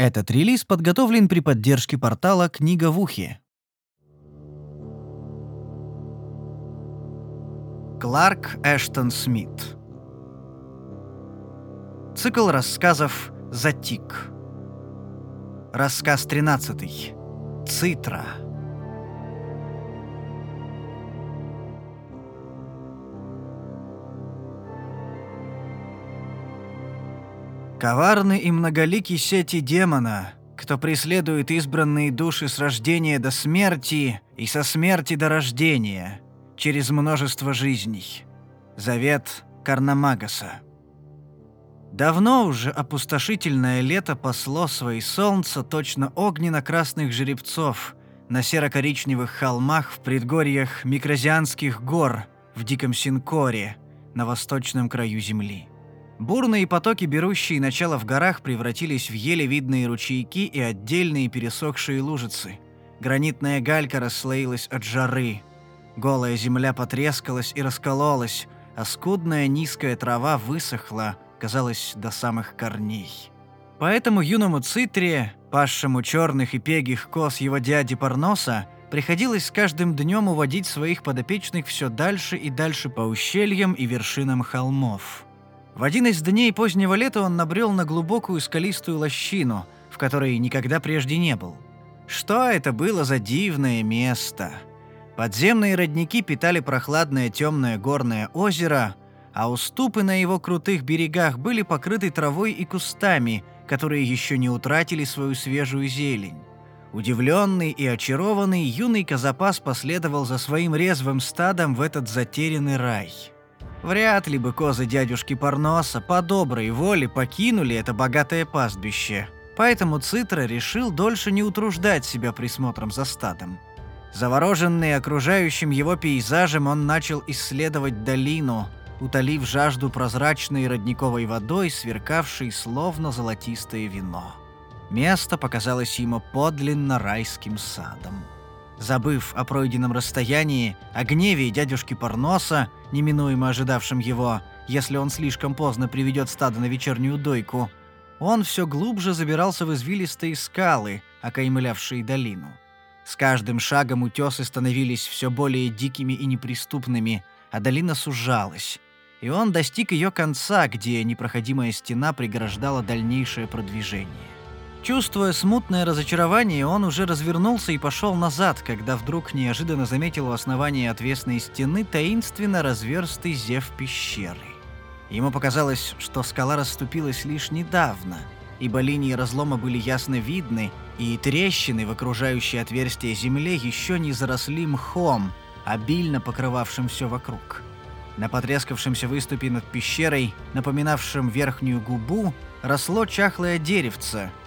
Этот релиз подготовлен при поддержке портала «Книга в ухе». Кларк Эштон Смит Цикл рассказов «Затик». Рассказ 13. Цитра. Коварны и многолики сети демона, кто преследует избранные души с рождения до смерти и со смерти до рождения, через множество жизней. Завет Карнамагаса. Давно уже опустошительное лето пасло свои солнца точно огненно-красных жеребцов на серо-коричневых холмах в предгорьях Микрозианских гор в Диком Синкоре на восточном краю земли. Бурные потоки, берущие начало в горах, превратились в еле видные ручейки и отдельные пересохшие лужицы. Гранитная галька расслоилась от жары. Голая земля потрескалась и раскололась, а скудная низкая трава высохла, казалось, до самых корней. Поэтому юному Цитре, пасшему черных и пегих коз его дяди Парноса, приходилось с каждым днем уводить своих подопечных все дальше и дальше по ущельям и вершинам холмов. В один из дней позднего лета он набрел на глубокую скалистую лощину, в которой никогда прежде не был. Что это было за дивное место? Подземные родники питали прохладное темное горное озеро, а уступы на его крутых берегах были покрыты травой и кустами, которые еще не утратили свою свежую зелень. Удивленный и очарованный, юный Казапас последовал за своим резвым стадом в этот затерянный рай – Вряд ли бы козы дядюшки Парноса по доброй воле покинули это богатое пастбище. Поэтому Цитра решил дольше не утруждать себя присмотром за стадом. Завороженный окружающим его пейзажем, он начал исследовать долину, утолив жажду прозрачной родниковой водой, сверкавшей словно золотистое вино. Место показалось ему подлинно райским садом. Забыв о пройденном расстоянии, о гневе дядюшки Парноса, неминуемо ожидавшем его, если он слишком поздно приведет стадо на вечернюю дойку, он все глубже забирался в извилистые скалы, окаймлявшие долину. С каждым шагом утесы становились все более дикими и неприступными, а долина сужалась. И он достиг ее конца, где непроходимая стена преграждала дальнейшее продвижение. Чувствуя смутное разочарование, он уже развернулся и пошел назад, когда вдруг неожиданно заметил у основания отвесной стены таинственно разверстый зев пещеры. Ему показалось, что скала расступилась лишь недавно, ибо линии разлома были ясно видны, и трещины в окружающей отверстие земле еще не заросли мхом, обильно покрывавшим все вокруг. На потрескавшемся выступе над пещерой, напоминавшем верхнюю губу, росло чахлое деревце –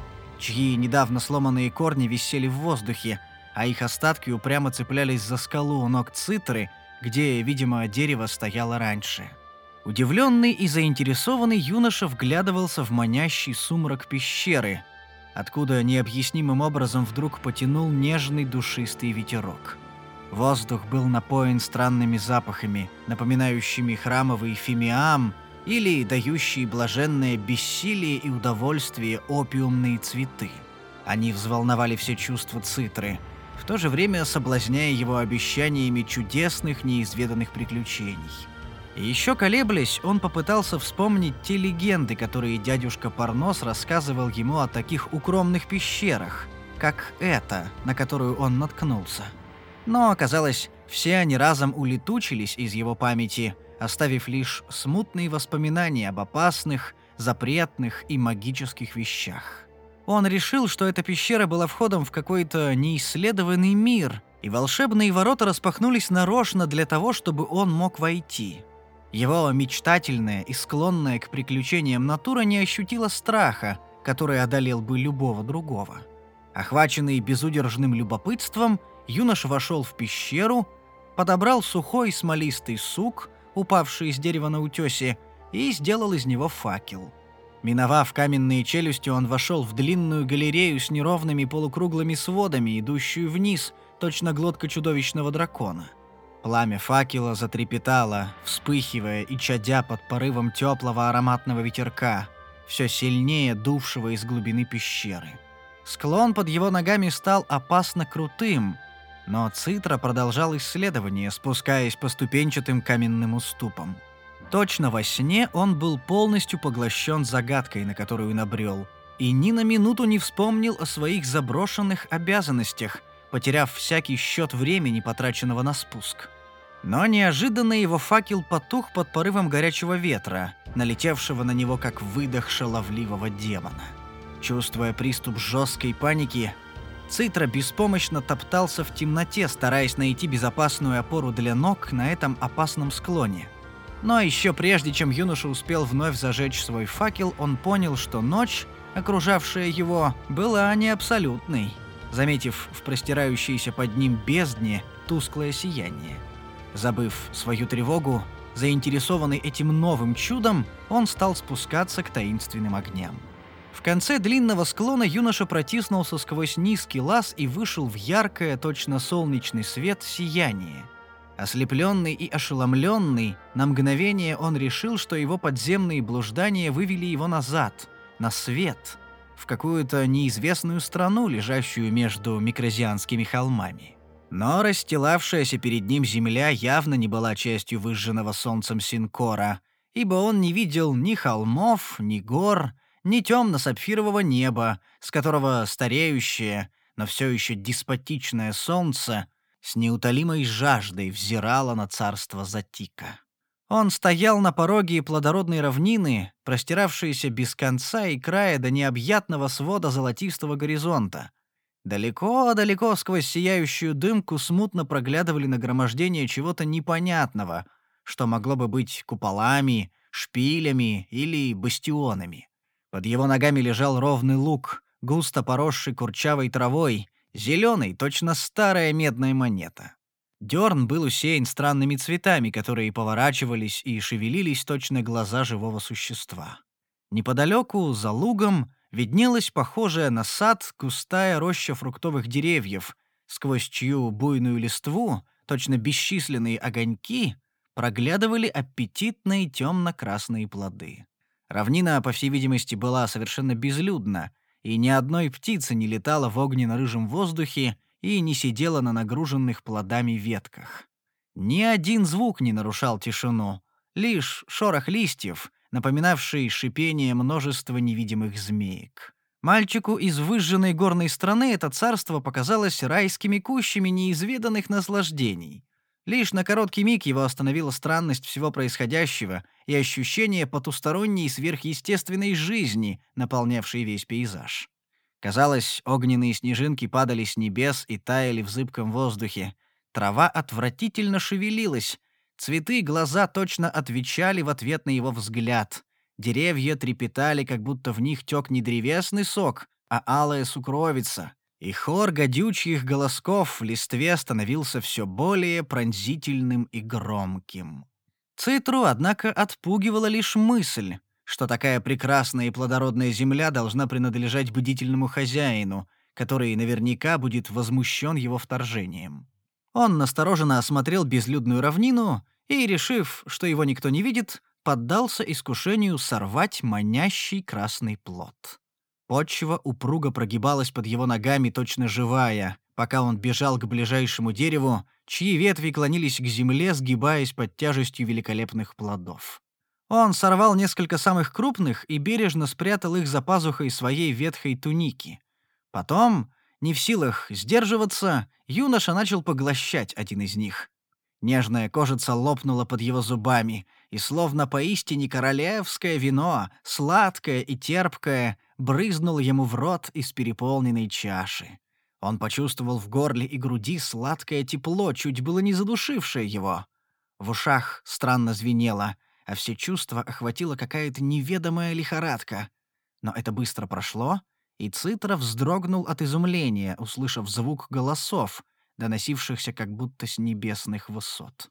чьи недавно сломанные корни висели в воздухе, а их остатки упрямо цеплялись за скалу у ног Цитры, где, видимо, дерево стояло раньше. Удивленный и заинтересованный юноша вглядывался в манящий сумрак пещеры, откуда необъяснимым образом вдруг потянул нежный душистый ветерок. Воздух был напоен странными запахами, напоминающими храмовый фимиам или дающие блаженное бессилие и удовольствие опиумные цветы. Они взволновали все чувства Цитры, в то же время соблазняя его обещаниями чудесных неизведанных приключений. И еще колеблясь, он попытался вспомнить те легенды, которые дядюшка Парнос рассказывал ему о таких укромных пещерах, как эта, на которую он наткнулся. Но оказалось, все они разом улетучились из его памяти, оставив лишь смутные воспоминания об опасных, запретных и магических вещах. Он решил, что эта пещера была входом в какой-то неисследованный мир, и волшебные ворота распахнулись нарочно для того, чтобы он мог войти. Его мечтательная и склонная к приключениям натура не ощутила страха, который одолел бы любого другого. Охваченный безудержным любопытством, юноша вошел в пещеру, подобрал сухой смолистый сук упавший из дерева на утёсе, и сделал из него факел. Миновав каменные челюсти, он вошел в длинную галерею с неровными полукруглыми сводами, идущую вниз, точно глотка чудовищного дракона. Пламя факела затрепетало, вспыхивая и чадя под порывом теплого ароматного ветерка. все сильнее дувшего из глубины пещеры. Склон под его ногами стал опасно крутым, но Цитра продолжал исследование, спускаясь по ступенчатым каменным уступам. Точно во сне он был полностью поглощен загадкой, на которую набрел, и ни на минуту не вспомнил о своих заброшенных обязанностях, потеряв всякий счет времени, потраченного на спуск. Но неожиданно его факел потух под порывом горячего ветра, налетевшего на него как выдох шаловливого демона. Чувствуя приступ жесткой паники, Цитра беспомощно топтался в темноте, стараясь найти безопасную опору для ног на этом опасном склоне. Но еще прежде, чем юноша успел вновь зажечь свой факел, он понял, что ночь, окружавшая его, была не абсолютной, заметив в простирающейся под ним бездне тусклое сияние. Забыв свою тревогу, заинтересованный этим новым чудом, он стал спускаться к таинственным огням. Конце длинного склона юноша протиснулся сквозь низкий лаз и вышел в яркое, точно солнечный свет, сияние. Ослепленный и ошеломленный, на мгновение он решил, что его подземные блуждания вывели его назад, на свет, в какую-то неизвестную страну, лежащую между микрозианскими холмами. Но расстилавшаяся перед ним земля явно не была частью выжженного солнцем Синкора, ибо он не видел ни холмов, ни гор, ни темно-сапфирового неба, с которого стареющее, но все еще деспотичное солнце с неутолимой жаждой взирало на царство Затика. Он стоял на пороге плодородной равнины, простиравшейся без конца и края до необъятного свода золотистого горизонта. Далеко-далеко сквозь сияющую дымку смутно проглядывали нагромождения чего-то непонятного, что могло бы быть куполами, шпилями или бастионами. Под его ногами лежал ровный луг, густо поросший курчавой травой, зеленый, точно старая медная монета. Дерн был усеян странными цветами, которые поворачивались и шевелились точно глаза живого существа. Неподалеку, за лугом, виднелась похожая на сад густая роща фруктовых деревьев, сквозь чью буйную листву, точно бесчисленные огоньки, проглядывали аппетитные темно-красные плоды. Равнина, по всей видимости, была совершенно безлюдна, и ни одной птицы не летала в огненно-рыжем воздухе и не сидела на нагруженных плодами ветках. Ни один звук не нарушал тишину, лишь шорох листьев, напоминавший шипение множества невидимых змеек. Мальчику из выжженной горной страны это царство показалось райскими кущами неизведанных наслаждений. Лишь на короткий миг его остановила странность всего происходящего и ощущение потусторонней сверхъестественной жизни, наполнявшей весь пейзаж. Казалось, огненные снежинки падали с небес и таяли в зыбком воздухе. Трава отвратительно шевелилась. Цветы глаза точно отвечали в ответ на его взгляд. Деревья трепетали, как будто в них тек не древесный сок, а алая сукровица и хор гадючьих голосков в листве становился все более пронзительным и громким. Цитру, однако, отпугивала лишь мысль, что такая прекрасная и плодородная земля должна принадлежать бдительному хозяину, который наверняка будет возмущен его вторжением. Он настороженно осмотрел безлюдную равнину и, решив, что его никто не видит, поддался искушению сорвать манящий красный плод. Почва упруго прогибалась под его ногами, точно живая, пока он бежал к ближайшему дереву, чьи ветви клонились к земле, сгибаясь под тяжестью великолепных плодов. Он сорвал несколько самых крупных и бережно спрятал их за пазухой своей ветхой туники. Потом, не в силах сдерживаться, юноша начал поглощать один из них. Нежная кожица лопнула под его зубами, и словно поистине королевское вино, сладкое и терпкое, брызнуло ему в рот из переполненной чаши. Он почувствовал в горле и груди сладкое тепло, чуть было не задушившее его. В ушах странно звенело, а все чувства охватила какая-то неведомая лихорадка. Но это быстро прошло, и Цитра вздрогнул от изумления, услышав звук голосов, доносившихся как будто с небесных высот.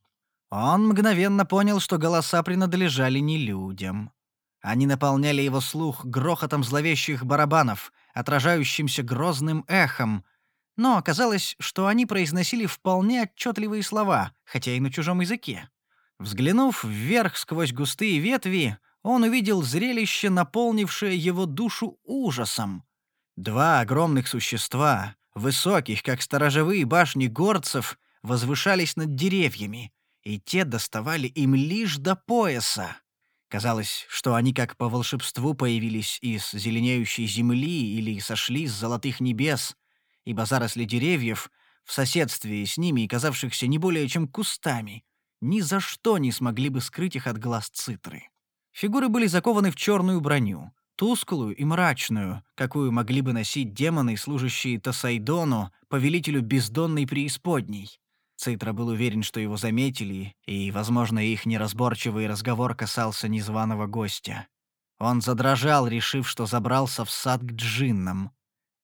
Он мгновенно понял, что голоса принадлежали не людям. Они наполняли его слух грохотом зловещих барабанов, отражающимся грозным эхом, но оказалось, что они произносили вполне отчетливые слова, хотя и на чужом языке. Взглянув вверх сквозь густые ветви, он увидел зрелище, наполнившее его душу ужасом. Два огромных существа, высоких, как сторожевые башни горцев, возвышались над деревьями, и те доставали им лишь до пояса. Казалось, что они как по волшебству появились из зеленеющей земли или сошли с золотых небес, ибо заросли деревьев, в соседстве с ними казавшихся не более чем кустами, ни за что не смогли бы скрыть их от глаз цитры. Фигуры были закованы в черную броню, тусклую и мрачную, какую могли бы носить демоны, служащие Тасайдону, повелителю бездонной преисподней. Цитра был уверен, что его заметили, и, возможно, их неразборчивый разговор касался незваного гостя. Он задрожал, решив, что забрался в сад к джиннам.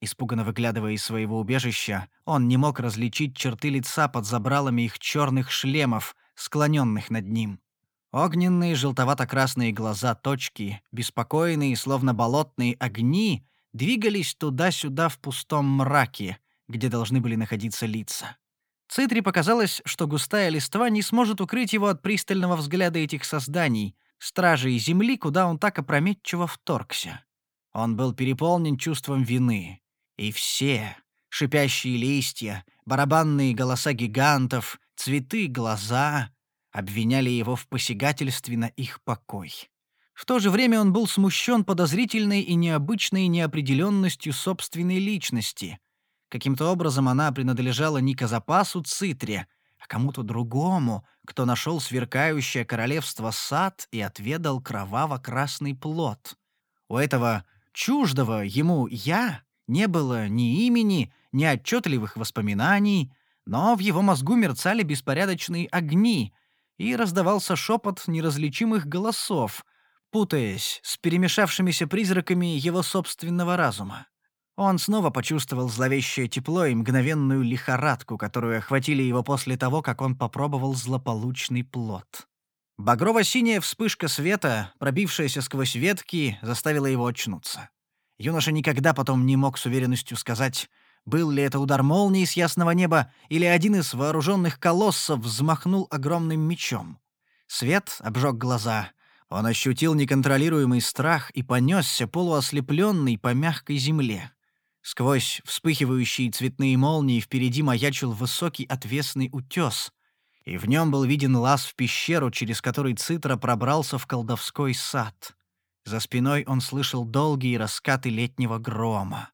Испуганно выглядывая из своего убежища, он не мог различить черты лица под забралами их черных шлемов, склоненных над ним. Огненные желтовато-красные глаза точки, беспокойные, словно болотные огни, двигались туда-сюда в пустом мраке, где должны были находиться лица. Цитри показалось, что густая листва не сможет укрыть его от пристального взгляда этих созданий, стражей земли, куда он так опрометчиво вторгся. Он был переполнен чувством вины. И все — шипящие листья, барабанные голоса гигантов, цветы, глаза — обвиняли его в посягательстве на их покой. В то же время он был смущен подозрительной и необычной неопределенностью собственной личности — Каким-то образом она принадлежала не Казапасу Цитре, а кому-то другому, кто нашел сверкающее королевство сад и отведал кроваво-красный плод. У этого чуждого ему «я» не было ни имени, ни отчетливых воспоминаний, но в его мозгу мерцали беспорядочные огни, и раздавался шепот неразличимых голосов, путаясь с перемешавшимися призраками его собственного разума. Он снова почувствовал зловещее тепло и мгновенную лихорадку, которую охватили его после того, как он попробовал злополучный плод. Багрово-синяя вспышка света, пробившаяся сквозь ветки, заставила его очнуться. Юноша никогда потом не мог с уверенностью сказать, был ли это удар молнии с ясного неба или один из вооруженных колоссов взмахнул огромным мечом. Свет обжег глаза. Он ощутил неконтролируемый страх и понесся полуослепленный по мягкой земле. Сквозь вспыхивающие цветные молнии впереди маячил высокий отвесный утес, и в нем был виден лаз в пещеру, через который Цитра пробрался в колдовской сад. За спиной он слышал долгие раскаты летнего грома.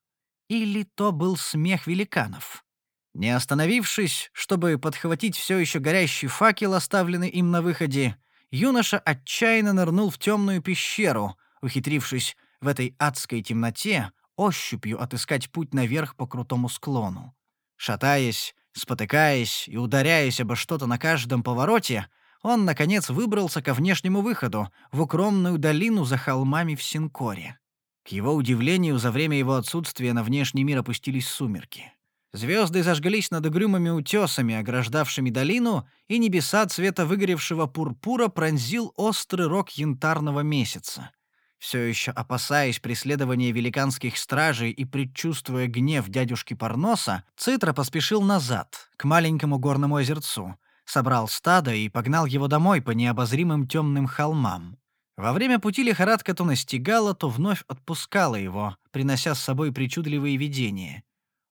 Или то был смех великанов. Не остановившись, чтобы подхватить все еще горящий факел, оставленный им на выходе, юноша отчаянно нырнул в темную пещеру, ухитрившись в этой адской темноте ощупью отыскать путь наверх по крутому склону. Шатаясь, спотыкаясь и ударяясь обо что-то на каждом повороте, он, наконец, выбрался ко внешнему выходу, в укромную долину за холмами в Синкоре. К его удивлению, за время его отсутствия на внешний мир опустились сумерки. Звезды зажглись над угрюмыми утесами, ограждавшими долину, и небеса цвета выгоревшего пурпура пронзил острый рог янтарного месяца. Все еще опасаясь преследования великанских стражей и предчувствуя гнев дядюшки Парноса, Цитра поспешил назад, к маленькому горному озерцу, собрал стадо и погнал его домой по необозримым темным холмам. Во время пути лихорадка то настигала, то вновь отпускала его, принося с собой причудливые видения.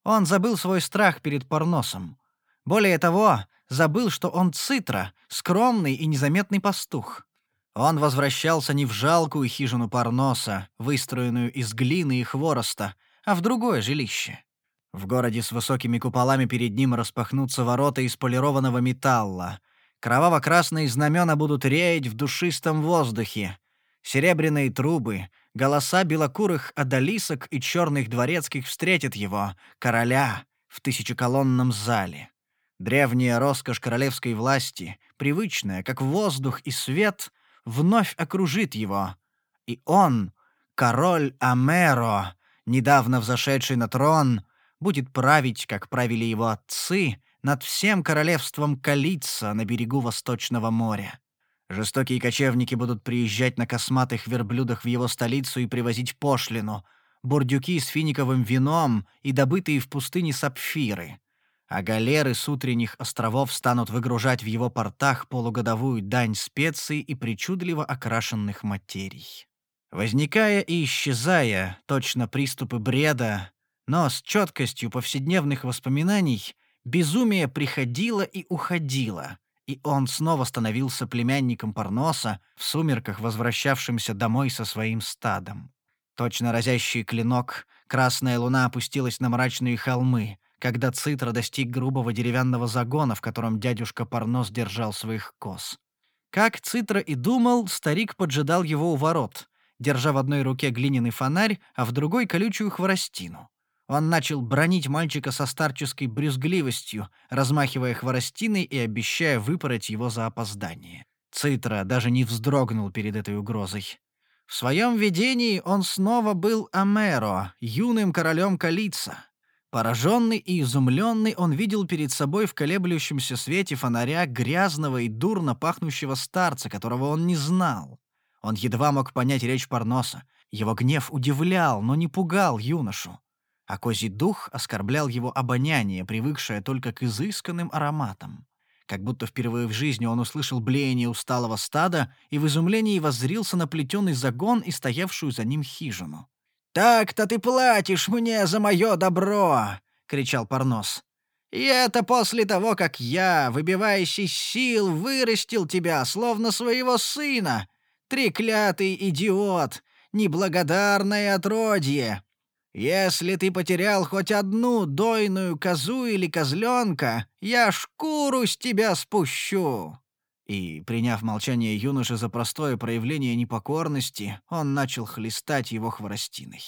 Он забыл свой страх перед Парносом. Более того, забыл, что он Цитра, скромный и незаметный пастух. Он возвращался не в жалкую хижину Парноса, выстроенную из глины и хвороста, а в другое жилище. В городе с высокими куполами перед ним распахнутся ворота из полированного металла. Кроваво-красные знамена будут реять в душистом воздухе. Серебряные трубы, голоса белокурых одолисок и черных дворецких встретят его, короля, в тысячеколонном зале. Древняя роскошь королевской власти, привычная, как воздух и свет — вновь окружит его. И он, король Амеро, недавно взошедший на трон, будет править, как правили его отцы, над всем королевством Калица на берегу Восточного моря. Жестокие кочевники будут приезжать на косматых верблюдах в его столицу и привозить пошлину, бурдюки с финиковым вином и добытые в пустыне сапфиры. А галеры с утренних островов станут выгружать в его портах полугодовую дань специй и причудливо окрашенных материй. Возникая и исчезая, точно приступы бреда, но с четкостью повседневных воспоминаний, безумие приходило и уходило, и он снова становился племянником Парноса, в сумерках возвращавшимся домой со своим стадом. Точно разящий клинок, красная луна опустилась на мрачные холмы, когда Цитра достиг грубого деревянного загона, в котором дядюшка Парнос держал своих коз. Как Цитра и думал, старик поджидал его у ворот, держа в одной руке глиняный фонарь, а в другой — колючую хворостину. Он начал бронить мальчика со старческой брюзгливостью, размахивая хворостиной и обещая выпороть его за опоздание. Цитра даже не вздрогнул перед этой угрозой. В своем видении он снова был Амеро, юным королем Калица. Пораженный и изумленный он видел перед собой в колеблющемся свете фонаря грязного и дурно пахнущего старца, которого он не знал. Он едва мог понять речь Парноса. Его гнев удивлял, но не пугал юношу а козий дух оскорблял его обоняние, привыкшее только к изысканным ароматам. Как будто впервые в жизни он услышал блеяние усталого стада и в изумлении воззрился на плетеный загон и стоявшую за ним хижину. «Так-то ты платишь мне за мое добро!» — кричал Парнос. «И это после того, как я, выбиваясь из сил, вырастил тебя, словно своего сына! Треклятый идиот! Неблагодарное отродье! Если ты потерял хоть одну дойную козу или козленка, я шкуру с тебя спущу!» И, приняв молчание юноши за простое проявление непокорности, он начал хлестать его хворостиной.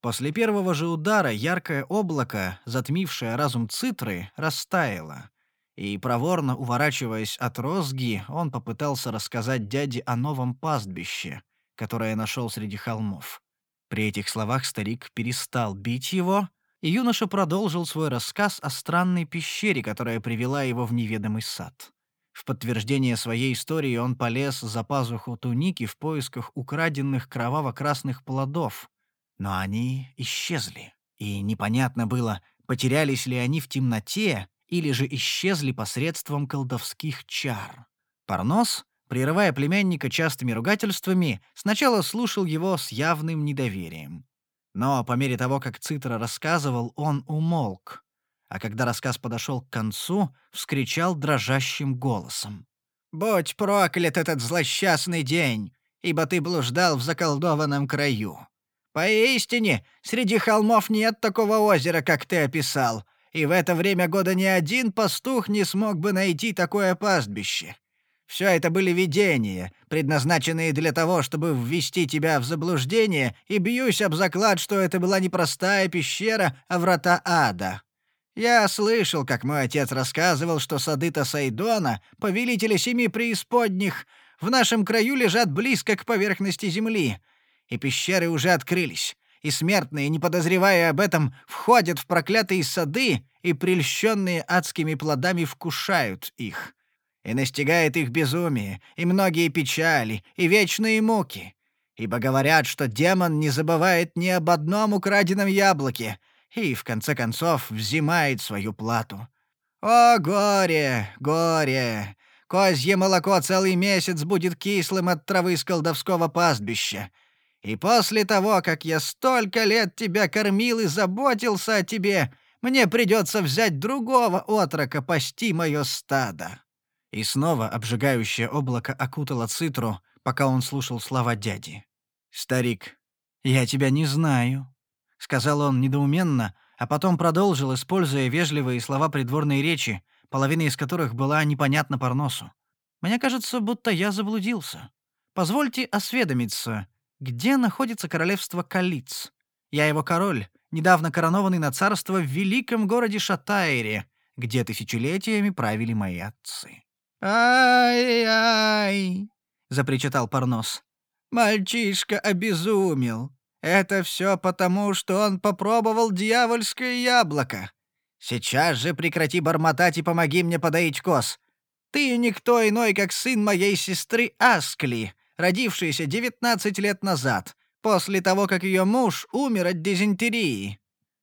После первого же удара яркое облако, затмившее разум Цитры, растаяло. И, проворно уворачиваясь от розги, он попытался рассказать дяде о новом пастбище, которое нашел среди холмов. При этих словах старик перестал бить его, и юноша продолжил свой рассказ о странной пещере, которая привела его в неведомый сад. В подтверждение своей истории он полез за пазуху туники в поисках украденных кроваво-красных плодов, но они исчезли, и непонятно было, потерялись ли они в темноте или же исчезли посредством колдовских чар. Парнос, прерывая племянника частыми ругательствами, сначала слушал его с явным недоверием. Но по мере того, как Цитра рассказывал, он умолк, а когда рассказ подошел к концу, вскричал дрожащим голосом. «Будь проклят этот злосчастный день, ибо ты блуждал в заколдованном краю. Поистине, среди холмов нет такого озера, как ты описал, и в это время года ни один пастух не смог бы найти такое пастбище. Все это были видения, предназначенные для того, чтобы ввести тебя в заблуждение, и бьюсь об заклад, что это была не простая пещера, а врата ада. Я слышал, как мой отец рассказывал, что сады Тасайдона, повелителя семи преисподних, в нашем краю лежат близко к поверхности земли, и пещеры уже открылись, и смертные, не подозревая об этом, входят в проклятые сады и, прельщенные адскими плодами, вкушают их и настигает их безумие, и многие печали, и вечные муки. Ибо говорят, что демон не забывает ни об одном украденном яблоке и, в конце концов, взимает свою плату. О, горе, горе! Козье молоко целый месяц будет кислым от травы с колдовского пастбища. И после того, как я столько лет тебя кормил и заботился о тебе, мне придется взять другого отрока пасти мое стадо». И снова обжигающее облако окутало Цитру, пока он слушал слова дяди. «Старик, я тебя не знаю», — сказал он недоуменно, а потом продолжил, используя вежливые слова придворной речи, половина из которых была непонятна Парносу. «Мне кажется, будто я заблудился. Позвольте осведомиться, где находится королевство Калиц? Я его король, недавно коронованный на царство в великом городе Шатайре, где тысячелетиями правили мои отцы». «Ай-ай!» — запричитал Парнос. «Мальчишка обезумел. Это все потому, что он попробовал дьявольское яблоко. Сейчас же прекрати бормотать и помоги мне подоить коз. Ты никто иной, как сын моей сестры Аскли, родившийся 19 лет назад, после того, как ее муж умер от дизентерии.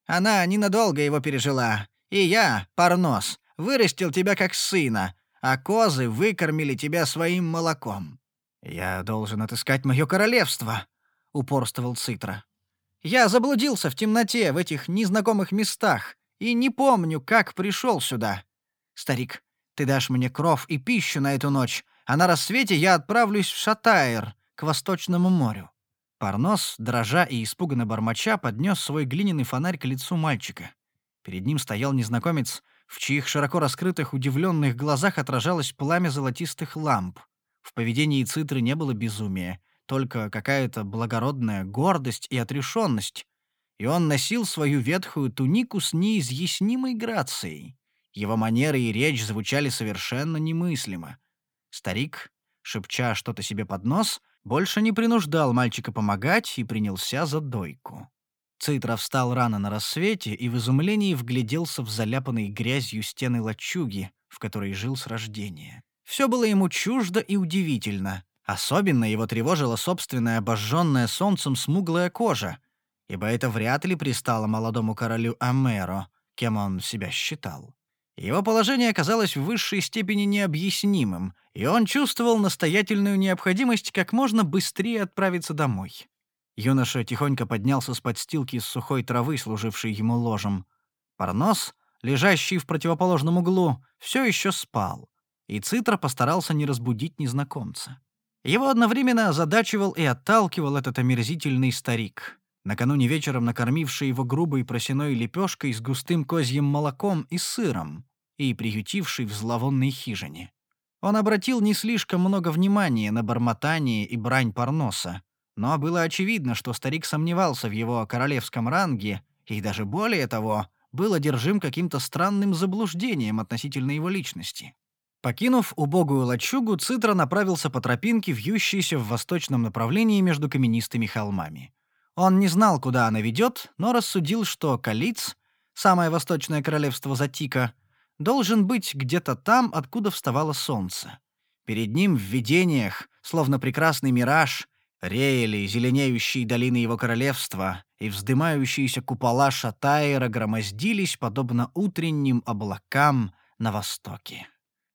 Она ненадолго его пережила, И я, Парнос, вырастил тебя как сына, а козы выкормили тебя своим молоком. Я должен отыскать мое королевство, упорствовал Цитра. Я заблудился в темноте в этих незнакомых местах и не помню, как пришел сюда. Старик, ты дашь мне кров и пищу на эту ночь, а на рассвете я отправлюсь в Шатайр, к Восточному морю». Парнос, дрожа и испуганно бормоча, поднес свой глиняный фонарь к лицу мальчика. Перед ним стоял незнакомец, в чьих широко раскрытых удивленных глазах отражалось пламя золотистых ламп. В поведении Цитры не было безумия, только какая-то благородная гордость и отрешенность. И он носил свою ветхую тунику с неизъяснимой грацией. Его манеры и речь звучали совершенно немыслимо. Старик, шепча что-то себе под нос, больше не принуждал мальчика помогать и принялся за дойку. Цитра встал рано на рассвете и в изумлении вгляделся в заляпанные грязью стены лачуги, в которой жил с рождения. Все было ему чуждо и удивительно. Особенно его тревожила собственная обожженная солнцем смуглая кожа, ибо это вряд ли пристало молодому королю Амеро, кем он себя считал. Его положение оказалось в высшей степени необъяснимым, и он чувствовал настоятельную необходимость как можно быстрее отправиться домой. Юноша тихонько поднялся с подстилки из сухой травы, служившей ему ложем. Парнос, лежащий в противоположном углу, все еще спал, и Цитра постарался не разбудить незнакомца. Его одновременно озадачивал и отталкивал этот омерзительный старик, накануне вечером накормивший его грубой просеной лепешкой с густым козьим молоком и сыром и приютивший в зловонной хижине. Он обратил не слишком много внимания на бормотание и брань Парноса, но было очевидно, что старик сомневался в его королевском ранге и даже более того, был одержим каким-то странным заблуждением относительно его личности. Покинув убогую лачугу, Цитра направился по тропинке, вьющейся в восточном направлении между каменистыми холмами. Он не знал, куда она ведет, но рассудил, что Калиц, самое восточное королевство Затика, должен быть где-то там, откуда вставало солнце. Перед ним в видениях, словно прекрасный мираж, реяли зеленеющие долины его королевства, и вздымающиеся купола Шатайра громоздились, подобно утренним облакам на востоке.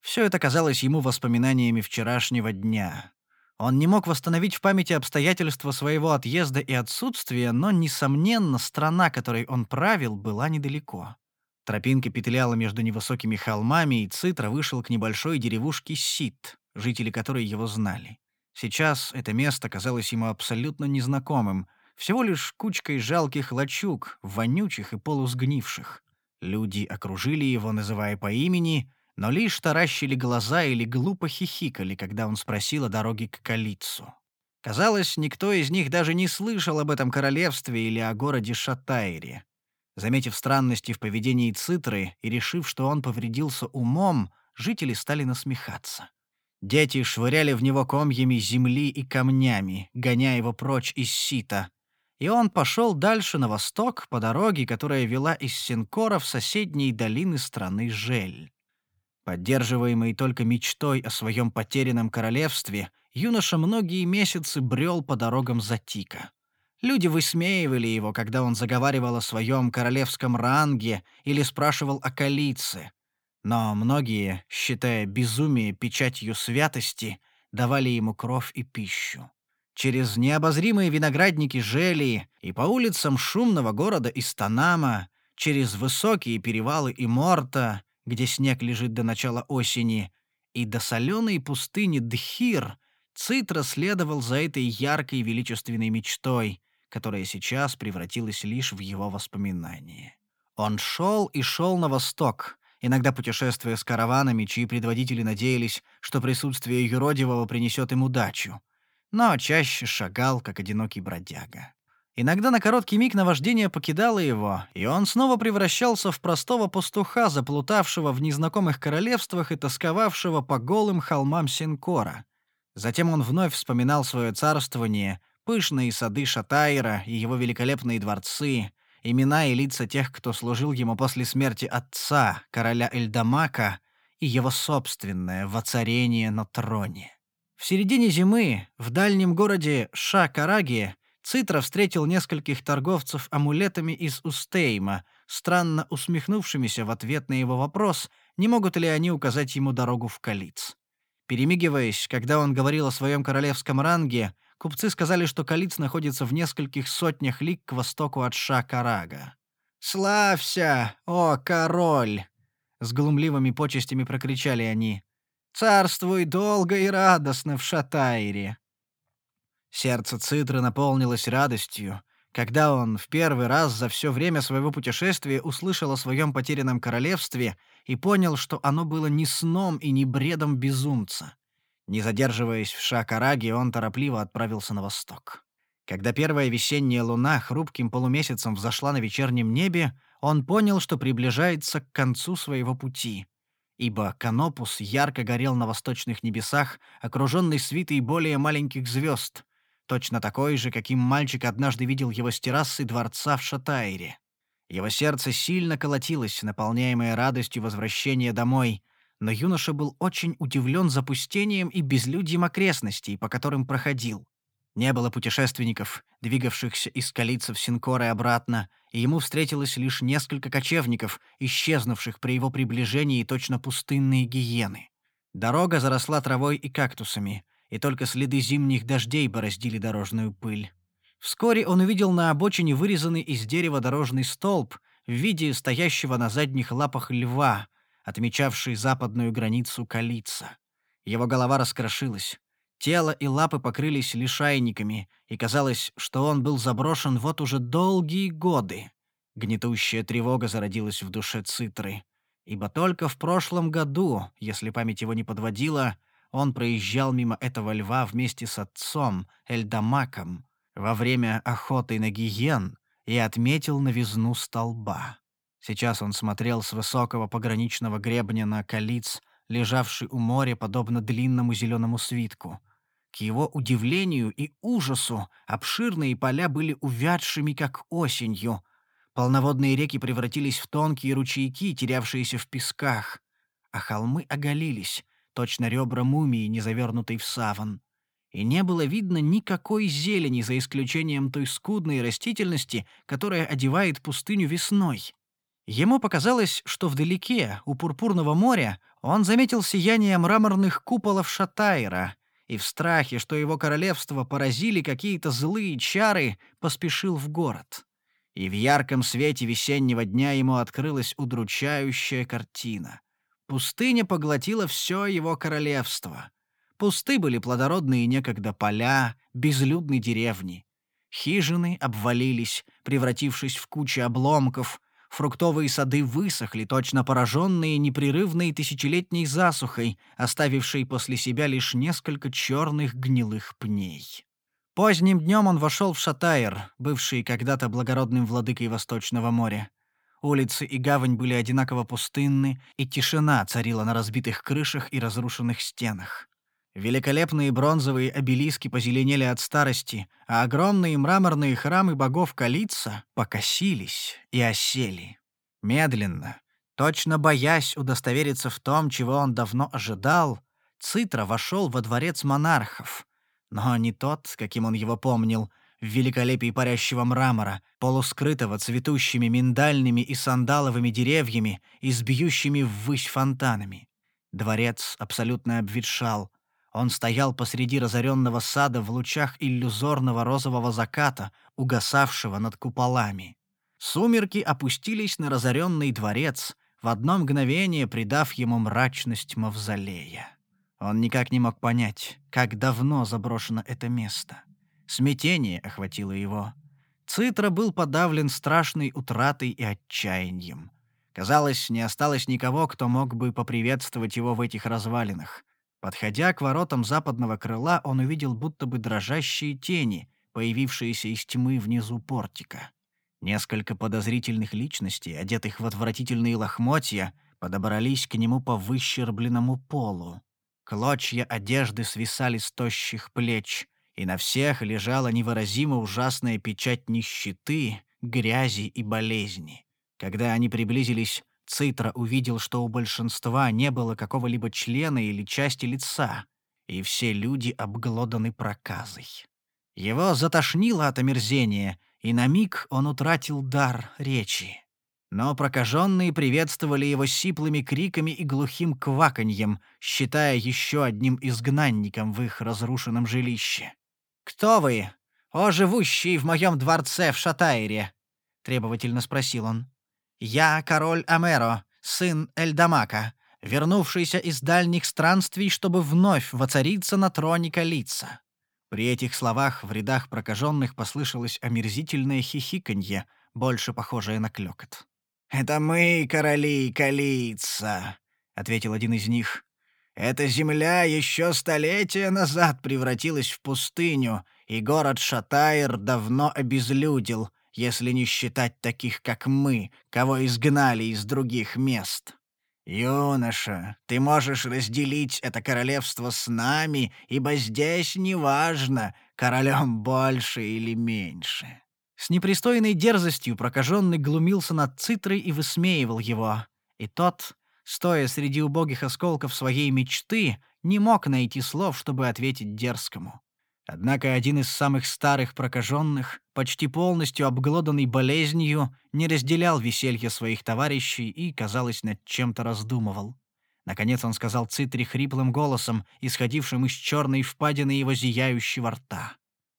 Все это казалось ему воспоминаниями вчерашнего дня. Он не мог восстановить в памяти обстоятельства своего отъезда и отсутствия, но, несомненно, страна, которой он правил, была недалеко. Тропинка петляла между невысокими холмами, и Цитра вышел к небольшой деревушке Сит, жители которой его знали. Сейчас это место казалось ему абсолютно незнакомым, всего лишь кучкой жалких лачуг, вонючих и полусгнивших. Люди окружили его, называя по имени, но лишь таращили глаза или глупо хихикали, когда он спросил о дороге к Калицу. Казалось, никто из них даже не слышал об этом королевстве или о городе Шатайре. Заметив странности в поведении Цитры и решив, что он повредился умом, жители стали насмехаться. Дети швыряли в него комьями земли и камнями, гоняя его прочь из сита. И он пошел дальше на восток по дороге, которая вела из Синкора в соседние долины страны Жель. Поддерживаемый только мечтой о своем потерянном королевстве, юноша многие месяцы брел по дорогам Затика. Люди высмеивали его, когда он заговаривал о своем королевском ранге или спрашивал о Калице. Но многие, считая безумие печатью святости, давали ему кровь и пищу. Через необозримые виноградники Желии и по улицам шумного города Истанама, через высокие перевалы и Морта, где снег лежит до начала осени, и до соленой пустыни Дхир, Цитра следовал за этой яркой величественной мечтой — которая сейчас превратилась лишь в его воспоминание. Он шел и шел на восток, иногда путешествуя с караванами, чьи предводители надеялись, что присутствие юродивого принесет им удачу, но чаще шагал, как одинокий бродяга. Иногда на короткий миг наваждение покидало его, и он снова превращался в простого пастуха, заплутавшего в незнакомых королевствах и тосковавшего по голым холмам Синкора. Затем он вновь вспоминал свое царствование — Пышные сады Шатайра и его великолепные дворцы, имена и лица тех, кто служил ему после смерти отца, короля Эльдамака, и его собственное воцарение на троне. В середине зимы в дальнем городе Ша-Караге Цитра встретил нескольких торговцев амулетами из Устейма, странно усмехнувшимися в ответ на его вопрос, не могут ли они указать ему дорогу в Калиц. Перемигиваясь, когда он говорил о своем королевском ранге, купцы сказали, что Калиц находится в нескольких сотнях лиг к востоку от Ша-Карага. «Славься, о король!» С глумливыми почестями прокричали они. «Царствуй долго и радостно в Шатайре!» Сердце Цитры наполнилось радостью, когда он в первый раз за все время своего путешествия услышал о своем потерянном королевстве и понял, что оно было не сном и не бредом безумца. Не задерживаясь в Шакараге, он торопливо отправился на восток. Когда первая весенняя луна хрупким полумесяцем взошла на вечернем небе, он понял, что приближается к концу своего пути. Ибо Канопус ярко горел на восточных небесах, окруженный свитой более маленьких звезд, точно такой же, каким мальчик однажды видел его с террасы дворца в Шатайре. Его сердце сильно колотилось, наполняемое радостью возвращения домой, но юноша был очень удивлен запустением и безлюдьем окрестностей, по которым проходил. Не было путешественников, двигавшихся из столицы в Синкор и обратно, и ему встретилось лишь несколько кочевников, исчезнувших при его приближении точно пустынные гиены. Дорога заросла травой и кактусами, и только следы зимних дождей бороздили дорожную пыль. Вскоре он увидел на обочине вырезанный из дерева дорожный столб в виде стоящего на задних лапах льва, отмечавший западную границу Калица. Его голова раскрошилась. Тело и лапы покрылись лишайниками, и казалось, что он был заброшен вот уже долгие годы. Гнетущая тревога зародилась в душе Цитры. Ибо только в прошлом году, если память его не подводила, он проезжал мимо этого льва вместе с отцом, Эльдамаком, во время охоты на гиен и отметил новизну столба. Сейчас он смотрел с высокого пограничного гребня на калиц, лежавший у моря, подобно длинному зеленому свитку. К его удивлению и ужасу обширные поля были увядшими, как осенью. Полноводные реки превратились в тонкие ручейки, терявшиеся в песках, а холмы оголились, точно ребра мумии, не завернутой в саван и не было видно никакой зелени, за исключением той скудной растительности, которая одевает пустыню весной. Ему показалось, что вдалеке, у Пурпурного моря, он заметил сияние мраморных куполов Шатайра, и в страхе, что его королевство поразили какие-то злые чары, поспешил в город. И в ярком свете весеннего дня ему открылась удручающая картина. Пустыня поглотила все его королевство — Пусты были плодородные некогда поля, безлюдные деревни. Хижины обвалились, превратившись в кучи обломков, фруктовые сады высохли, точно пораженные непрерывной тысячелетней засухой, оставившей после себя лишь несколько черных гнилых пней. Поздним днем он вошел в Шатайр, бывший когда-то благородным владыкой Восточного моря. Улицы и гавань были одинаково пустынны, и тишина царила на разбитых крышах и разрушенных стенах. Великолепные бронзовые обелиски позеленели от старости, а огромные мраморные храмы богов Калица покосились и осели. Медленно, точно боясь удостовериться в том, чего он давно ожидал, Цитра вошел во дворец монархов, но не тот, каким он его помнил, в великолепии парящего мрамора, полускрытого цветущими миндальными и сандаловыми деревьями и с бьющими ввысь фонтанами. Дворец абсолютно обветшал, он стоял посреди разоренного сада в лучах иллюзорного розового заката, угасавшего над куполами. Сумерки опустились на разоренный дворец, в одно мгновение придав ему мрачность мавзолея. Он никак не мог понять, как давно заброшено это место. Смятение охватило его. Цитра был подавлен страшной утратой и отчаянием. Казалось, не осталось никого, кто мог бы поприветствовать его в этих развалинах. Подходя к воротам западного крыла, он увидел будто бы дрожащие тени, появившиеся из тьмы внизу портика. Несколько подозрительных личностей, одетых в отвратительные лохмотья, подобрались к нему по выщербленному полу. Клочья одежды свисали с тощих плеч, и на всех лежала невыразимо ужасная печать нищеты, грязи и болезни. Когда они приблизились Цитра увидел, что у большинства не было какого-либо члена или части лица, и все люди обглоданы проказой. Его затошнило от омерзения, и на миг он утратил дар речи. Но прокаженные приветствовали его сиплыми криками и глухим кваканьем, считая еще одним изгнанником в их разрушенном жилище. «Кто вы, о живущий в моем дворце в Шатайре?» — требовательно спросил он. «Я король Амеро, сын Эльдамака, вернувшийся из дальних странствий, чтобы вновь воцариться на троне Калица». При этих словах в рядах прокаженных послышалось омерзительное хихиканье, больше похожее на клёкот. «Это мы, короли Калица», — ответил один из них. «Эта земля еще столетия назад превратилась в пустыню, и город Шатайр давно обезлюдил, если не считать таких, как мы, кого изгнали из других мест. «Юноша, ты можешь разделить это королевство с нами, ибо здесь неважно, королем больше или меньше». С непристойной дерзостью прокаженный глумился над Цитрой и высмеивал его. И тот, стоя среди убогих осколков своей мечты, не мог найти слов, чтобы ответить дерзкому. Однако один из самых старых прокаженных, почти полностью обглоданный болезнью, не разделял веселье своих товарищей и, казалось, над чем-то раздумывал. Наконец он сказал Цитри хриплым голосом, исходившим из черной впадины его зияющего рта.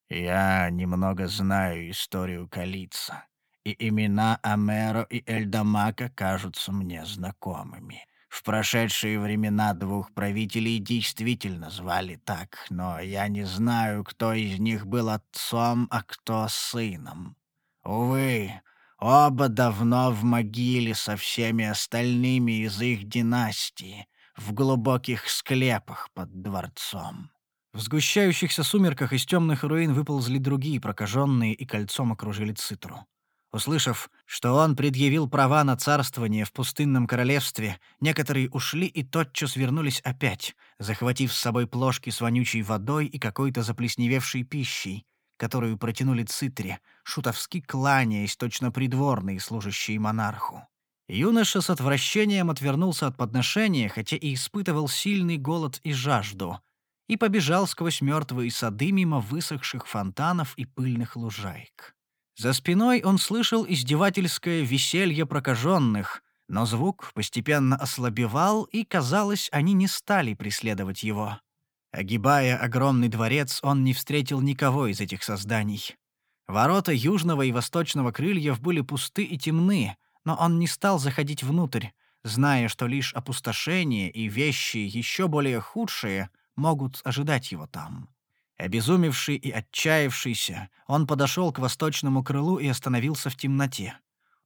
«Я немного знаю историю Калица, и имена Амеро и Эльдамака кажутся мне знакомыми. В прошедшие времена двух правителей действительно звали так, но я не знаю, кто из них был отцом, а кто сыном. Увы, оба давно в могиле со всеми остальными из их династии, в глубоких склепах под дворцом. В сгущающихся сумерках из темных руин выползли другие прокаженные и кольцом окружили Цитру. Услышав, что он предъявил права на царствование в пустынном королевстве, некоторые ушли и тотчас вернулись опять, захватив с собой плошки с вонючей водой и какой-то заплесневевшей пищей, которую протянули цитре, шутовски кланяясь точно придворные, служащие монарху. Юноша с отвращением отвернулся от подношения, хотя и испытывал сильный голод и жажду, и побежал сквозь мертвые сады мимо высохших фонтанов и пыльных лужаек. За спиной он слышал издевательское веселье прокаженных, но звук постепенно ослабевал, и, казалось, они не стали преследовать его. Огибая огромный дворец, он не встретил никого из этих созданий. Ворота южного и восточного крыльев были пусты и темны, но он не стал заходить внутрь, зная, что лишь опустошение и вещи еще более худшие могут ожидать его там. Обезумевший и отчаявшийся, он подошел к восточному крылу и остановился в темноте.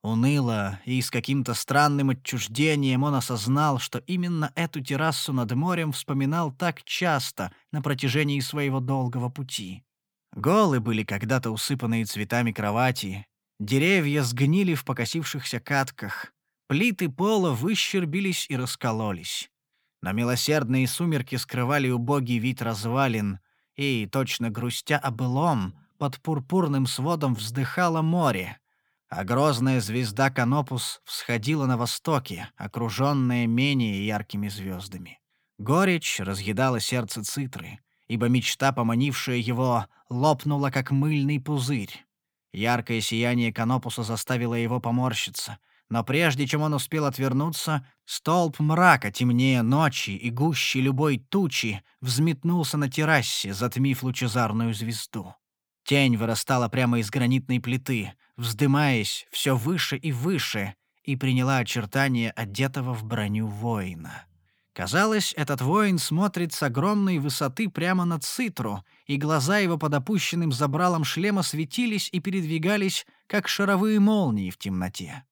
Уныло и с каким-то странным отчуждением он осознал, что именно эту террасу над морем вспоминал так часто на протяжении своего долгого пути. Голы были когда-то усыпанные цветами кровати, деревья сгнили в покосившихся катках, плиты пола выщербились и раскололись. Но милосердные сумерки скрывали убогий вид развалин, и, точно грустя о былом, под пурпурным сводом вздыхало море, а грозная звезда Канопус всходила на востоке, окруженная менее яркими звездами. Горечь разъедала сердце Цитры, ибо мечта, поманившая его, лопнула, как мыльный пузырь. Яркое сияние Канопуса заставило его поморщиться, но прежде чем он успел отвернуться, столб мрака темнее ночи и гуще любой тучи взметнулся на террасе, затмив лучезарную звезду. Тень вырастала прямо из гранитной плиты, вздымаясь все выше и выше, и приняла очертания одетого в броню воина. Казалось, этот воин смотрит с огромной высоты прямо на Цитру, и глаза его под опущенным забралом шлема светились и передвигались, как шаровые молнии в темноте.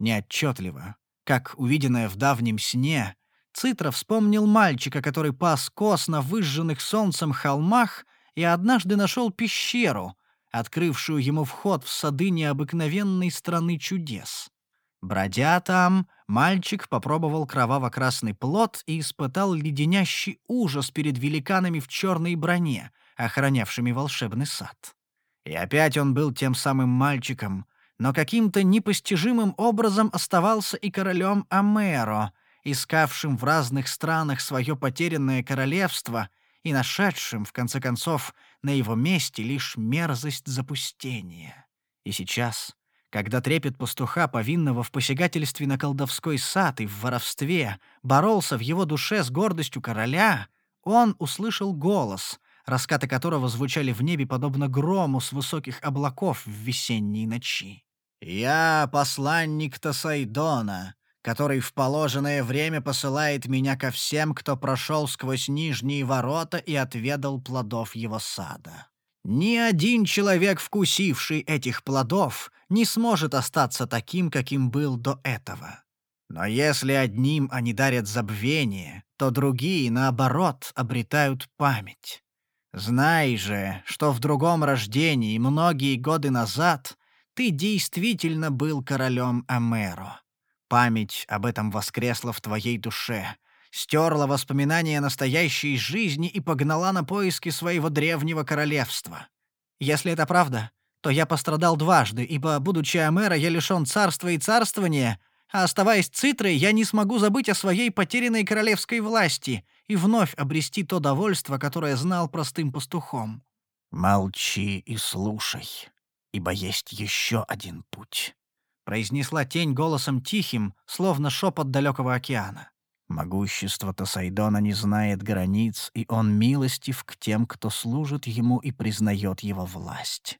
Неотчетливо, как увиденное в давнем сне, Цитра вспомнил мальчика, который пас коз на выжженных солнцем холмах и однажды нашел пещеру, открывшую ему вход в сады необыкновенной страны чудес. Бродя там, мальчик попробовал кроваво-красный плод и испытал леденящий ужас перед великанами в черной броне, охранявшими волшебный сад. И опять он был тем самым мальчиком, но каким-то непостижимым образом оставался и королем Амеро, искавшим в разных странах свое потерянное королевство и нашедшим, в конце концов, на его месте лишь мерзость запустения. И сейчас, Когда трепет пастуха, повинного в посягательстве на колдовской сад и в воровстве, боролся в его душе с гордостью короля, он услышал голос, раскаты которого звучали в небе подобно грому с высоких облаков в весенней ночи. «Я посланник Тасайдона, который в положенное время посылает меня ко всем, кто прошел сквозь нижние ворота и отведал плодов его сада. Ни один человек, вкусивший этих плодов, не сможет остаться таким, каким был до этого. Но если одним они дарят забвение, то другие, наоборот, обретают память. Знай же, что в другом рождении многие годы назад ты действительно был королем Амеро. Память об этом воскресла в твоей душе, стерла воспоминания настоящей жизни и погнала на поиски своего древнего королевства. Если это правда, то я пострадал дважды, ибо, будучи Амера, я лишён царства и царствования, а оставаясь цитрой, я не смогу забыть о своей потерянной королевской власти и вновь обрести то довольство, которое знал простым пастухом. «Молчи и слушай, ибо есть еще один путь», — произнесла тень голосом тихим, словно шепот далекого океана. Могущество Тосайдона не знает границ, и он милостив к тем, кто служит ему и признает его власть.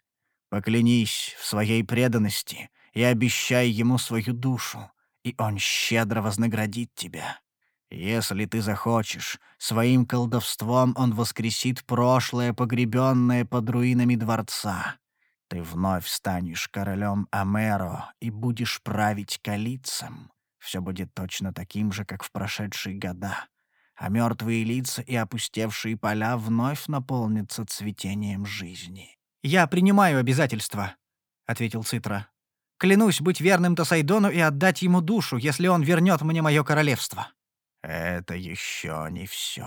Поклянись в своей преданности и обещай ему свою душу, и он щедро вознаградит тебя. Если ты захочешь, своим колдовством он воскресит прошлое, погребенное под руинами дворца. Ты вновь станешь королем Амеро и будешь править калицем. Все будет точно таким же, как в прошедшие года. А мертвые лица и опустевшие поля вновь наполнятся цветением жизни. «Я принимаю обязательства», — ответил Цитра. «Клянусь быть верным Тосайдону и отдать ему душу, если он вернет мне мое королевство». «Это еще не все»,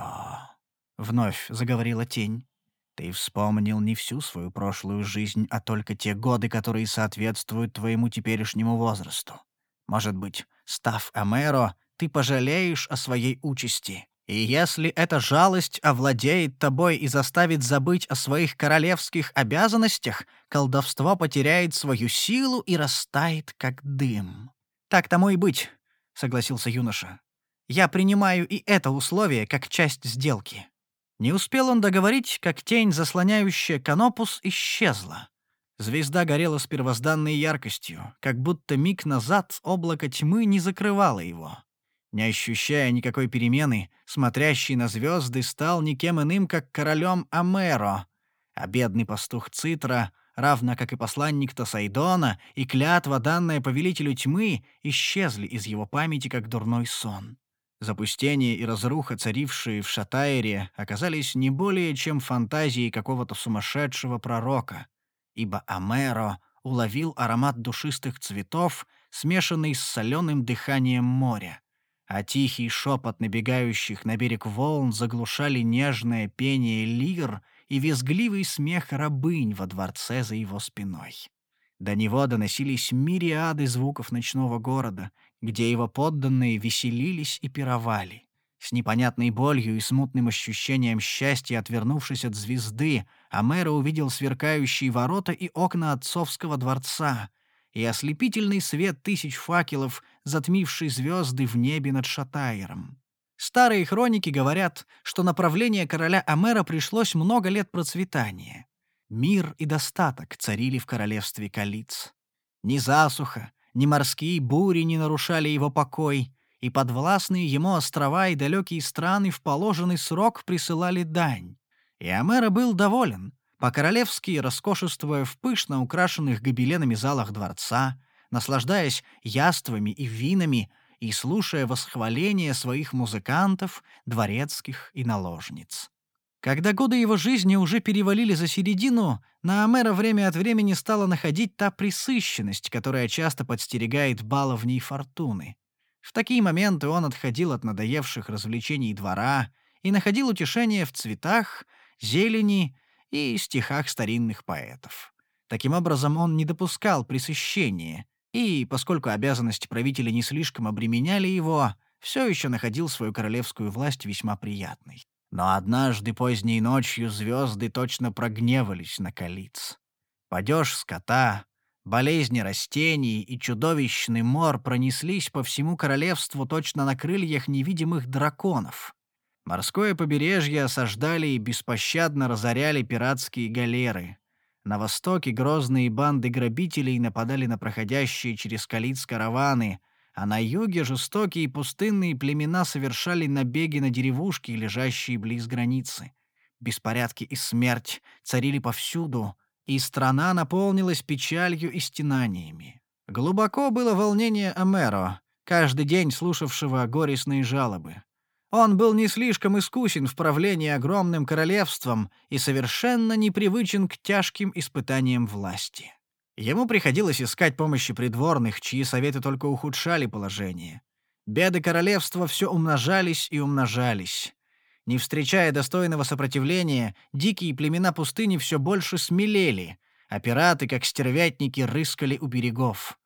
— вновь заговорила тень. «Ты вспомнил не всю свою прошлую жизнь, а только те годы, которые соответствуют твоему теперешнему возрасту. Может быть, став Амеро, ты пожалеешь о своей участи. И если эта жалость овладеет тобой и заставит забыть о своих королевских обязанностях, колдовство потеряет свою силу и растает, как дым. «Так тому и быть», — согласился юноша. «Я принимаю и это условие как часть сделки». Не успел он договорить, как тень, заслоняющая канопус, исчезла. Звезда горела с первозданной яркостью, как будто миг назад облако тьмы не закрывало его. Не ощущая никакой перемены, смотрящий на звезды стал никем иным, как королем Амеро, а бедный пастух Цитра, равно как и посланник Тосайдона и клятва, данная повелителю тьмы, исчезли из его памяти, как дурной сон. Запустение и разруха, царившие в Шатайре, оказались не более чем фантазией какого-то сумасшедшего пророка — ибо Амеро уловил аромат душистых цветов, смешанный с соленым дыханием моря, а тихий шепот набегающих на берег волн заглушали нежное пение лир и визгливый смех рабынь во дворце за его спиной. До него доносились мириады звуков ночного города, где его подданные веселились и пировали. С непонятной болью и смутным ощущением счастья, отвернувшись от звезды, Амера увидел сверкающие ворота и окна отцовского дворца и ослепительный свет тысяч факелов, затмивший звезды в небе над Шатайром. Старые хроники говорят, что направление короля Амера пришлось много лет процветания. Мир и достаток царили в королевстве Калиц. Ни засуха, ни морские бури не нарушали его покой — и подвластные ему острова и далекие страны в положенный срок присылали дань. И Амера был доволен, по-королевски роскошествуя в пышно украшенных гобеленами залах дворца, наслаждаясь яствами и винами и слушая восхваления своих музыкантов, дворецких и наложниц. Когда годы его жизни уже перевалили за середину, на Амера время от времени стала находить та присыщенность, которая часто подстерегает баловней фортуны. В такие моменты он отходил от надоевших развлечений двора и находил утешение в цветах, зелени и стихах старинных поэтов. Таким образом, он не допускал пресыщения, и, поскольку обязанности правителя не слишком обременяли его, все еще находил свою королевскую власть весьма приятной. Но однажды поздней ночью звезды точно прогневались на Калиц. Падеж скота, Болезни растений и чудовищный мор пронеслись по всему королевству точно на крыльях невидимых драконов. Морское побережье осаждали и беспощадно разоряли пиратские галеры. На востоке грозные банды грабителей нападали на проходящие через Калиц караваны, а на юге жестокие пустынные племена совершали набеги на деревушки, лежащие близ границы. Беспорядки и смерть царили повсюду, и страна наполнилась печалью и стенаниями. Глубоко было волнение Амеро, каждый день слушавшего горестные жалобы. Он был не слишком искусен в правлении огромным королевством и совершенно непривычен к тяжким испытаниям власти. Ему приходилось искать помощи придворных, чьи советы только ухудшали положение. Беды королевства все умножались и умножались. Не встречая достойного сопротивления, дикие племена пустыни все больше смелели, а пираты, как стервятники, рыскали у берегов.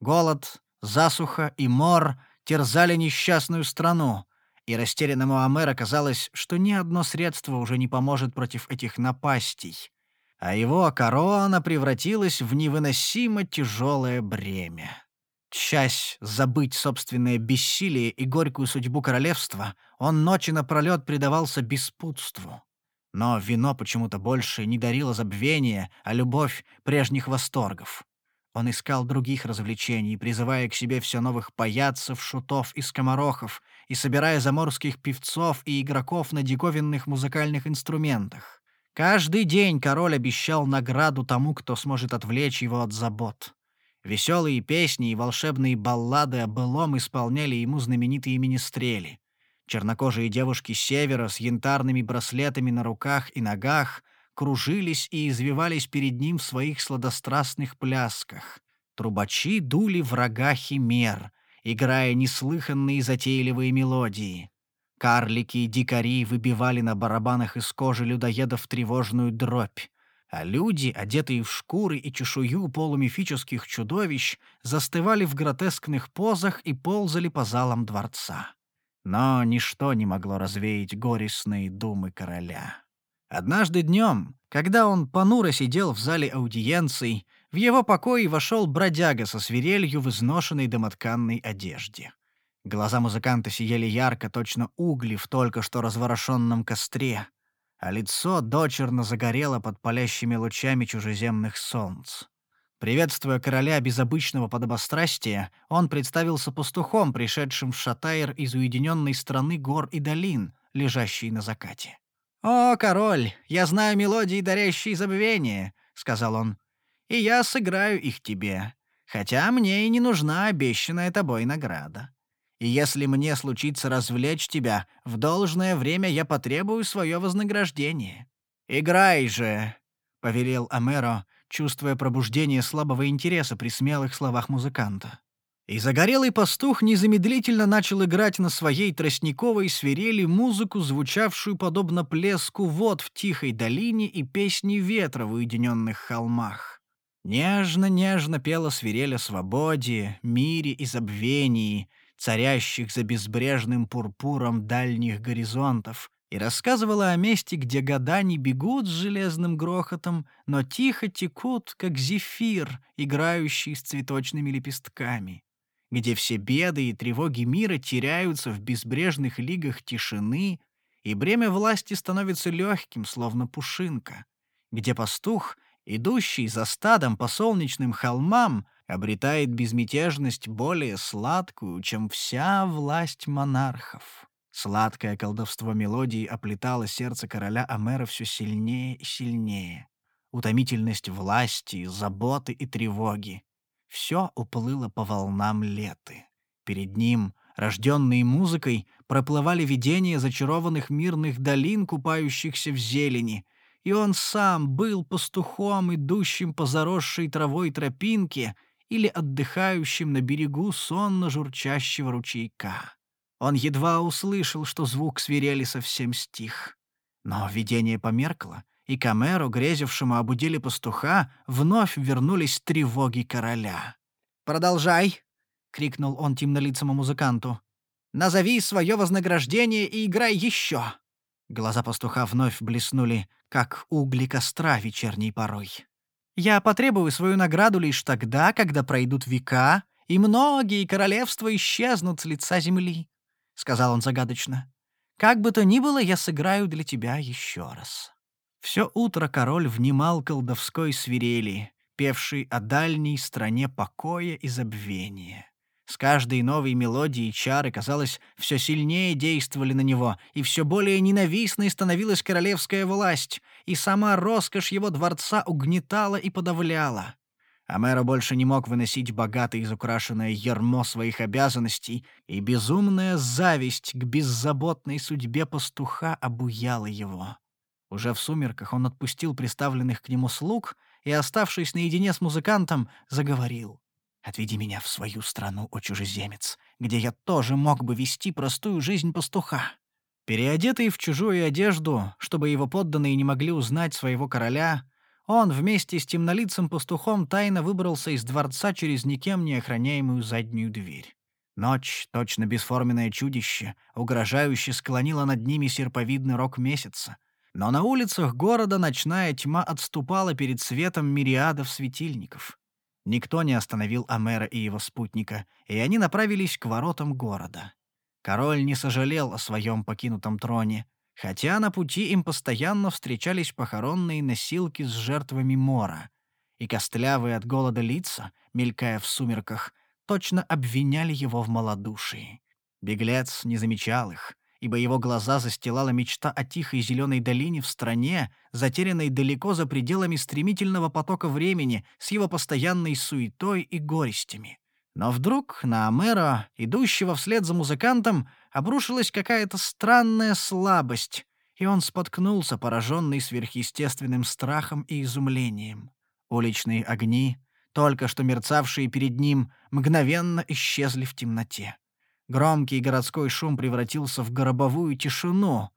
Голод, засуха и мор терзали несчастную страну, и растерянному Амера казалось, что ни одно средство уже не поможет против этих напастей, а его корона превратилась в невыносимо тяжелое бремя. Часть забыть собственное бессилие и горькую судьбу королевства, он ночи напролет предавался беспутству. Но вино почему-то больше не дарило забвения, а любовь прежних восторгов. Он искал других развлечений, призывая к себе все новых паяцев, шутов и скоморохов, и собирая заморских певцов и игроков на диковинных музыкальных инструментах. Каждый день король обещал награду тому, кто сможет отвлечь его от забот. Веселые песни и волшебные баллады о былом исполняли ему знаменитые министрели. Чернокожие девушки севера с янтарными браслетами на руках и ногах кружились и извивались перед ним в своих сладострастных плясках. Трубачи дули врага химер, играя неслыханные затейливые мелодии. Карлики и дикари выбивали на барабанах из кожи людоедов тревожную дробь а люди, одетые в шкуры и чешую полумифических чудовищ, застывали в гротескных позах и ползали по залам дворца. Но ничто не могло развеять горестные думы короля. Однажды днем, когда он понуро сидел в зале аудиенций, в его покои вошел бродяга со свирелью в изношенной домотканной одежде. Глаза музыканта сияли ярко, точно угли в только что разворошенном костре а лицо дочерно загорело под палящими лучами чужеземных солнц. Приветствуя короля без обычного подобострастия, он представился пастухом, пришедшим в Шатайр из уединенной страны гор и долин, лежащей на закате. «О, король, я знаю мелодии, дарящие забвение», — сказал он, — «и я сыграю их тебе, хотя мне и не нужна обещанная тобой награда. И если мне случится развлечь тебя, в должное время я потребую свое вознаграждение. Играй же!» — повелел Амеро, чувствуя пробуждение слабого интереса при смелых словах музыканта. И загорелый пастух незамедлительно начал играть на своей тростниковой свирели музыку, звучавшую подобно плеску вод в тихой долине и песни ветра в уединенных холмах. Нежно-нежно пела свирель о свободе, мире и забвении — царящих за безбрежным пурпуром дальних горизонтов, и рассказывала о месте, где года не бегут с железным грохотом, но тихо текут, как зефир, играющий с цветочными лепестками, где все беды и тревоги мира теряются в безбрежных лигах тишины, и бремя власти становится легким, словно пушинка, где пастух, идущий за стадом по солнечным холмам, обретает безмятежность более сладкую, чем вся власть монархов. Сладкое колдовство мелодии оплетало сердце короля Амера все сильнее и сильнее. Утомительность власти, заботы и тревоги. Все уплыло по волнам леты. Перед ним, рожденные музыкой, проплывали видения зачарованных мирных долин, купающихся в зелени, и он сам был пастухом, идущим по заросшей травой тропинке, или отдыхающим на берегу сонно журчащего ручейка. Он едва услышал, что звук свирели совсем стих. Но видение померкло, и к Амеру, грезившему об уделе пастуха, вновь вернулись тревоги короля. «Продолжай!» — крикнул он темнолицому музыканту. «Назови свое вознаграждение и играй еще!» Глаза пастуха вновь блеснули, как угли костра вечерней порой. Я потребую свою награду лишь тогда, когда пройдут века, и многие королевства исчезнут с лица земли», — сказал он загадочно. «Как бы то ни было, я сыграю для тебя еще раз». Все утро король внимал колдовской свирели, певшей о дальней стране покоя и забвения. С каждой новой мелодией чары, казалось, все сильнее действовали на него, и все более ненавистной становилась королевская власть, и сама роскошь его дворца угнетала и подавляла. Амера больше не мог выносить богатое изукрашенное ермо своих обязанностей, и безумная зависть к беззаботной судьбе пастуха обуяла его. Уже в сумерках он отпустил приставленных к нему слуг и, оставшись наедине с музыкантом, заговорил. Отведи меня в свою страну, о чужеземец, где я тоже мог бы вести простую жизнь пастуха». Переодетый в чужую одежду, чтобы его подданные не могли узнать своего короля, он вместе с темнолицым пастухом тайно выбрался из дворца через никем не охраняемую заднюю дверь. Ночь, точно бесформенное чудище, угрожающе склонила над ними серповидный рог месяца. Но на улицах города ночная тьма отступала перед светом мириадов светильников. Никто не остановил Амера и его спутника, и они направились к воротам города. Король не сожалел о своем покинутом троне, хотя на пути им постоянно встречались похоронные носилки с жертвами мора, и костлявые от голода лица, мелькая в сумерках, точно обвиняли его в малодушии. Беглец не замечал их, ибо его глаза застилала мечта о тихой зеленой долине в стране, затерянной далеко за пределами стремительного потока времени с его постоянной суетой и горестями. Но вдруг на Амера, идущего вслед за музыкантом, обрушилась какая-то странная слабость, и он споткнулся, пораженный сверхъестественным страхом и изумлением. Уличные огни, только что мерцавшие перед ним, мгновенно исчезли в темноте. Громкий городской шум превратился в гробовую тишину,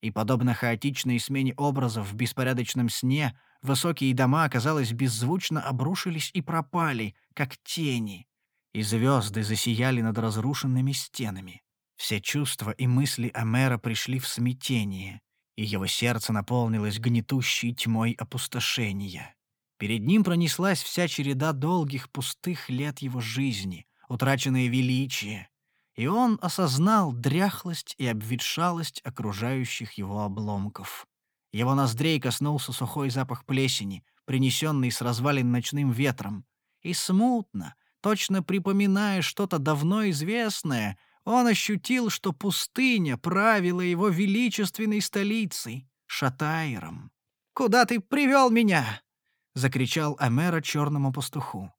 и, подобно хаотичной смене образов в беспорядочном сне, высокие дома, казалось, беззвучно обрушились и пропали, как тени, и звезды засияли над разрушенными стенами. Все чувства и мысли Амера пришли в смятение, и его сердце наполнилось гнетущей тьмой опустошения. Перед ним пронеслась вся череда долгих пустых лет его жизни, утраченное величие, и он осознал дряхлость и обветшалость окружающих его обломков. Его ноздрей коснулся сухой запах плесени, принесенный с развалин ночным ветром, и смутно, точно припоминая что-то давно известное, он ощутил, что пустыня правила его величественной столицей, Шатайром. «Куда ты привел меня?» — закричал Амера черному пастуху.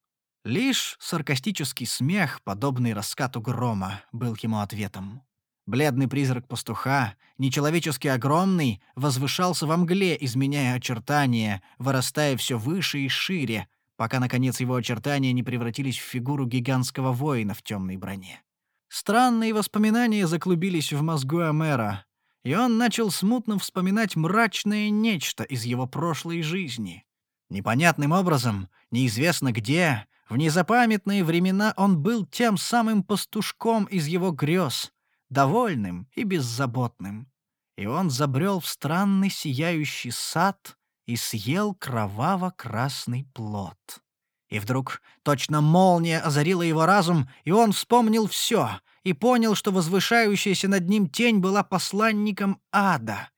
Лишь саркастический смех, подобный раскату грома, был ему ответом. Бледный призрак пастуха, нечеловечески огромный, возвышался во мгле, изменяя очертания, вырастая все выше и шире, пока, наконец, его очертания не превратились в фигуру гигантского воина в темной броне. Странные воспоминания заклубились в мозгу Амера, и он начал смутно вспоминать мрачное нечто из его прошлой жизни. Непонятным образом, неизвестно где, в незапамятные времена он был тем самым пастушком из его грез, довольным и беззаботным. И он забрел в странный сияющий сад и съел кроваво-красный плод. И вдруг точно молния озарила его разум, и он вспомнил все и понял, что возвышающаяся над ним тень была посланником ада.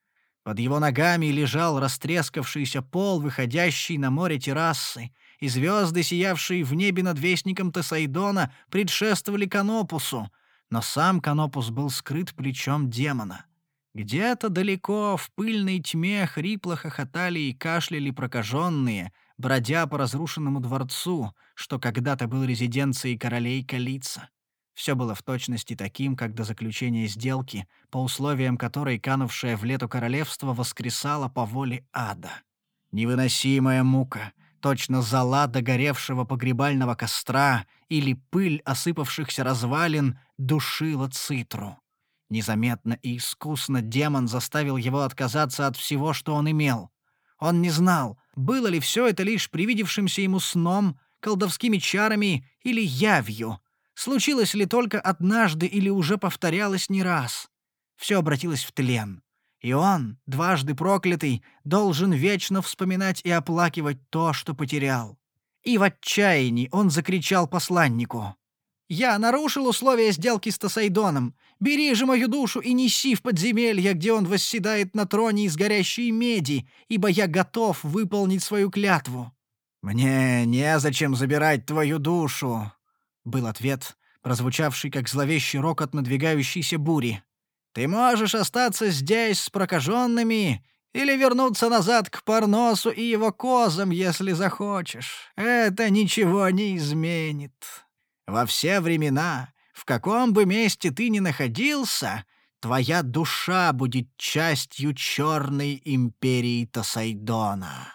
Под его ногами лежал растрескавшийся пол, выходящий на море террасы, и звезды, сиявшие в небе над вестником Тесайдона, предшествовали Канопусу, но сам Канопус был скрыт плечом демона. Где-то далеко, в пыльной тьме, хрипло хохотали и кашляли прокаженные, бродя по разрушенному дворцу, что когда-то был резиденцией королей Калица. Все было в точности таким, как до заключения сделки, по условиям которой канувшее в лету королевство воскресало по воле ада. Невыносимая мука — точно зола догоревшего погребального костра или пыль осыпавшихся развалин душила цитру. Незаметно и искусно демон заставил его отказаться от всего, что он имел. Он не знал, было ли все это лишь привидевшимся ему сном, колдовскими чарами или явью, случилось ли только однажды или уже повторялось не раз. Все обратилось в тлен, И он, дважды проклятый, должен вечно вспоминать и оплакивать то, что потерял. И в отчаянии он закричал посланнику. «Я нарушил условия сделки с Тосайдоном. Бери же мою душу и неси в подземелье, где он восседает на троне из горящей меди, ибо я готов выполнить свою клятву». «Мне незачем забирать твою душу», — был ответ, прозвучавший как зловещий рокот надвигающейся бури. Ты можешь остаться здесь с прокаженными или вернуться назад к Парносу и его козам, если захочешь. Это ничего не изменит. Во все времена, в каком бы месте ты ни находился, твоя душа будет частью черной империи Тосайдона».